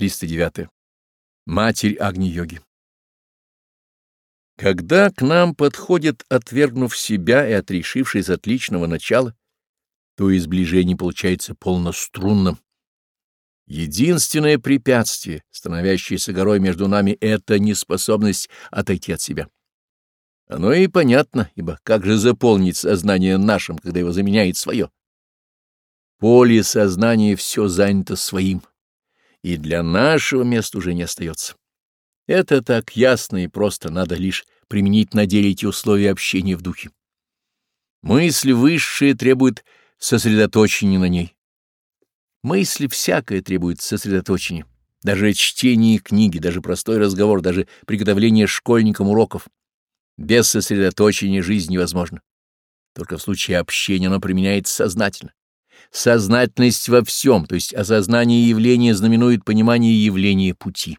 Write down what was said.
309. Матерь Агни-йоги. Когда к нам подходит, отвергнув себя и отрешившись от личного начала, то изближение получается полнострунным. Единственное препятствие, становящееся горой между нами, — это неспособность отойти от себя. Оно и понятно, ибо как же заполнить сознание нашим, когда его заменяет свое? Поле сознания все занято своим и для нашего места уже не остается. Это так ясно и просто, надо лишь применить на деле эти условия общения в духе. Мысль высшая требует сосредоточения на ней. Мысль всякая требует сосредоточения. Даже чтение книги, даже простой разговор, даже приготовление школьникам уроков. Без сосредоточения жизнь невозможна. Только в случае общения оно применяется сознательно. Сознательность во всем, то есть осознание явления знаменует понимание явления пути.